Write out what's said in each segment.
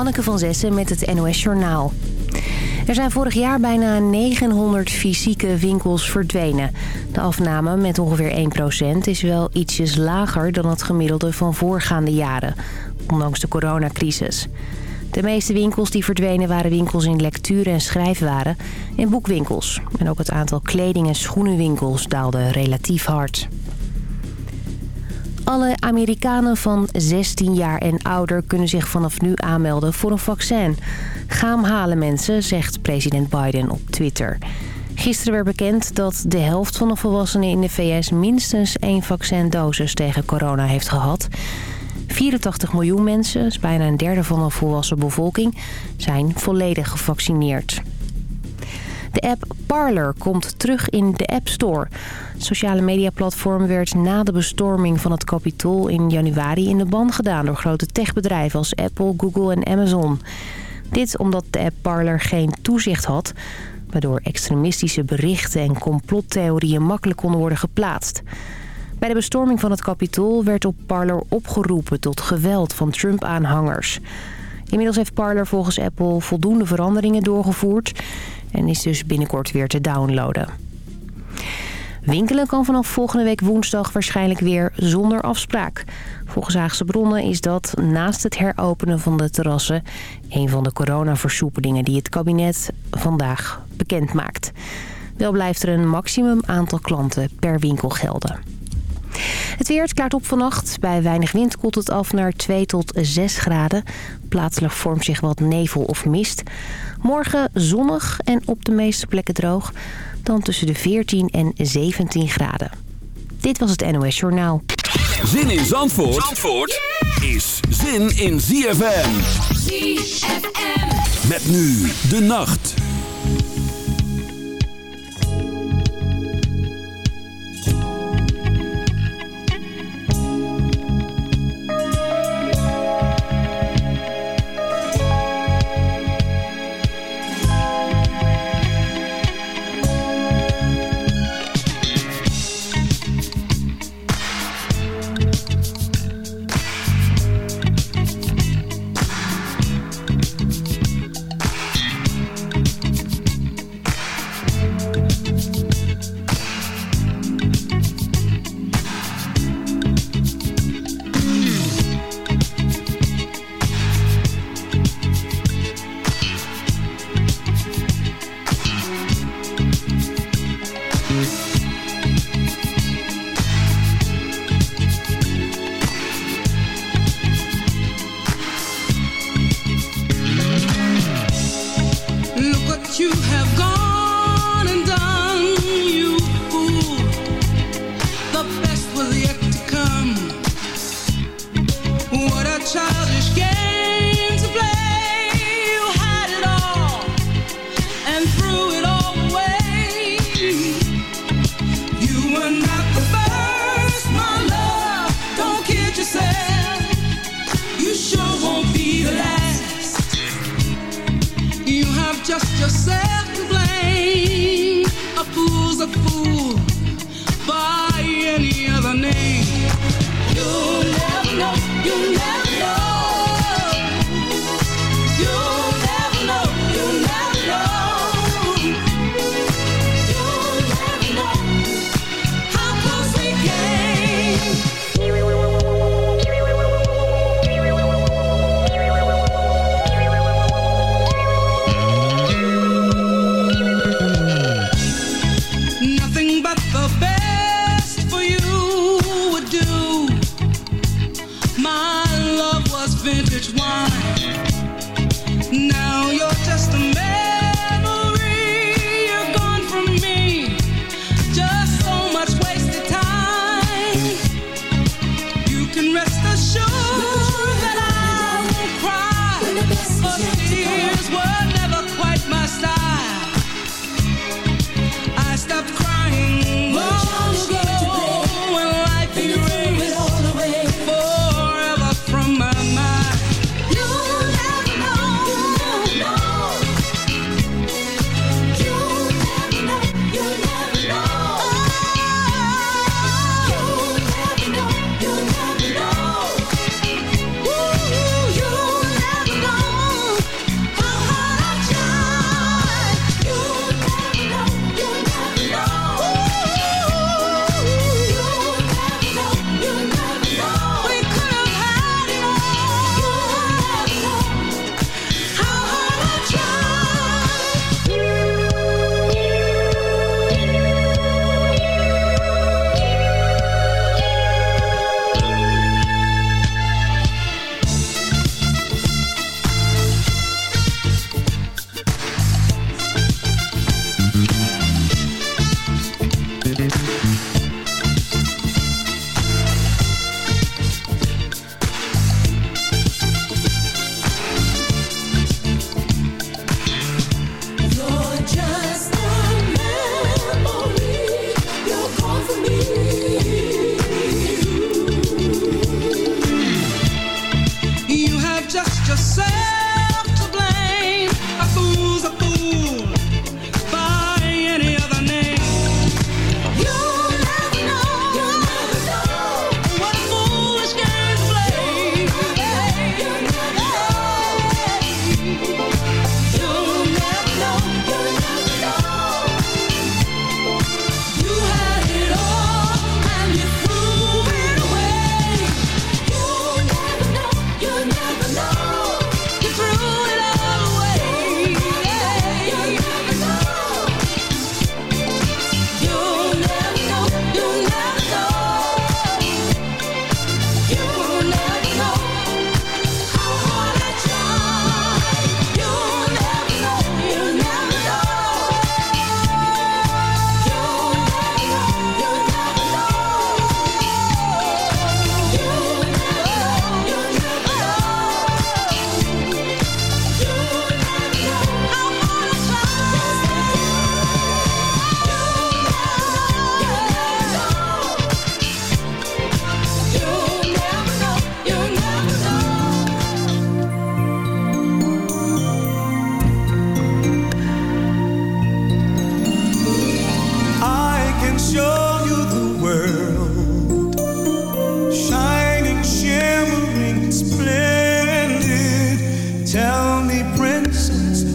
Hanneke van Zessen met het NOS Journaal. Er zijn vorig jaar bijna 900 fysieke winkels verdwenen. De afname met ongeveer 1% is wel ietsjes lager dan het gemiddelde van voorgaande jaren. Ondanks de coronacrisis. De meeste winkels die verdwenen waren winkels in lectuur- en schrijfwaren en boekwinkels. En ook het aantal kleding- en schoenenwinkels daalde relatief hard. Alle Amerikanen van 16 jaar en ouder kunnen zich vanaf nu aanmelden voor een vaccin. Ga hem halen mensen, zegt president Biden op Twitter. Gisteren werd bekend dat de helft van de volwassenen in de VS minstens één vaccindosis tegen corona heeft gehad. 84 miljoen mensen, bijna een derde van de volwassen bevolking, zijn volledig gevaccineerd. De app Parler komt terug in de App Store. Het sociale mediaplatform werd na de bestorming van het Capitool in januari in de ban gedaan door grote techbedrijven als Apple, Google en Amazon. Dit omdat de app Parler geen toezicht had, waardoor extremistische berichten en complottheorieën makkelijk konden worden geplaatst. Bij de bestorming van het Capitool werd op Parler opgeroepen tot geweld van Trump-aanhangers. Inmiddels heeft Parler volgens Apple voldoende veranderingen doorgevoerd en is dus binnenkort weer te downloaden. Winkelen kan vanaf volgende week woensdag waarschijnlijk weer zonder afspraak. Volgens Haagse bronnen is dat naast het heropenen van de terrassen... een van de coronaversoepelingen die het kabinet vandaag bekend maakt. Wel blijft er een maximum aantal klanten per winkel gelden. Het weer het klaart op vannacht. Bij weinig wind koelt het af naar 2 tot 6 graden. Plaatselijk vormt zich wat nevel of mist. Morgen zonnig en op de meeste plekken droog. Dan tussen de 14 en 17 graden. Dit was het NOS Journaal. Zin in Zandvoort, Zandvoort is zin in ZFM. ZFM. Met nu de nacht.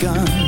gun.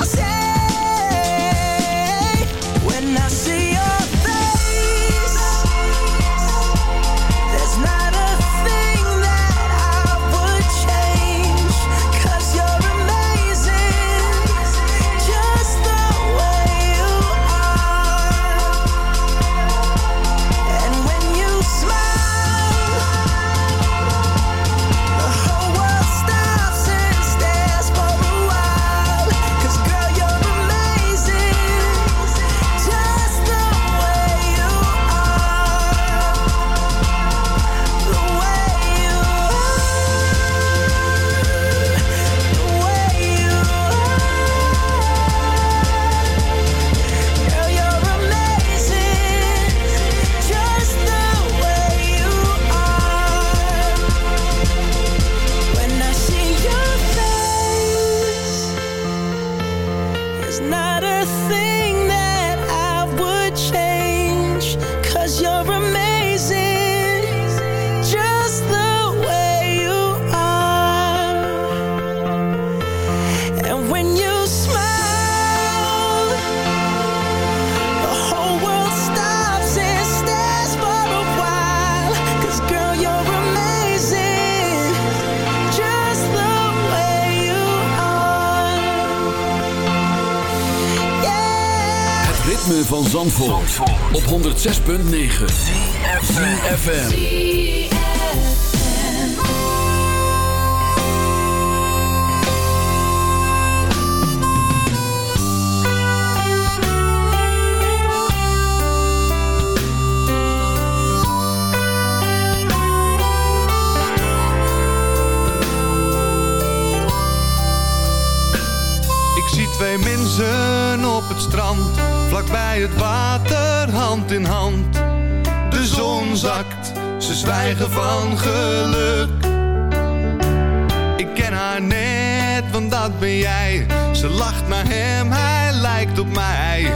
dat ben jij. Ze lacht naar hem, hij lijkt op mij.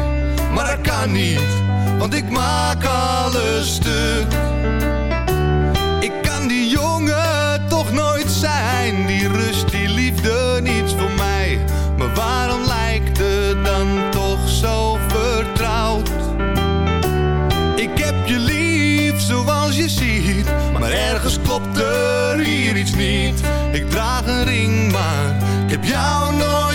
Maar dat kan niet, want ik maak alles stuk. Ik kan die jongen toch nooit zijn. Die rust, die liefde, niets voor mij. Maar waarom lijkt het dan toch zo vertrouwd. Ik heb je lief zoals je ziet, maar ergens klopt er hier iets niet. Ik draag een ring, maar heb jou nooit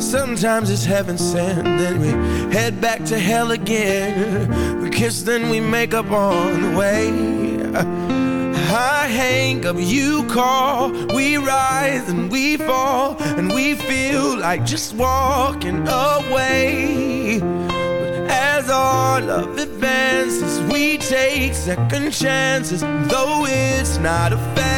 Sometimes it's heaven sent, then we head back to hell again. We kiss, then we make up on the way. I hang up, you call, we rise and we fall, and we feel like just walking away. But as our love advances, we take second chances, though it's not a fantasy.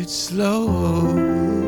it slow.